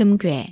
금괴.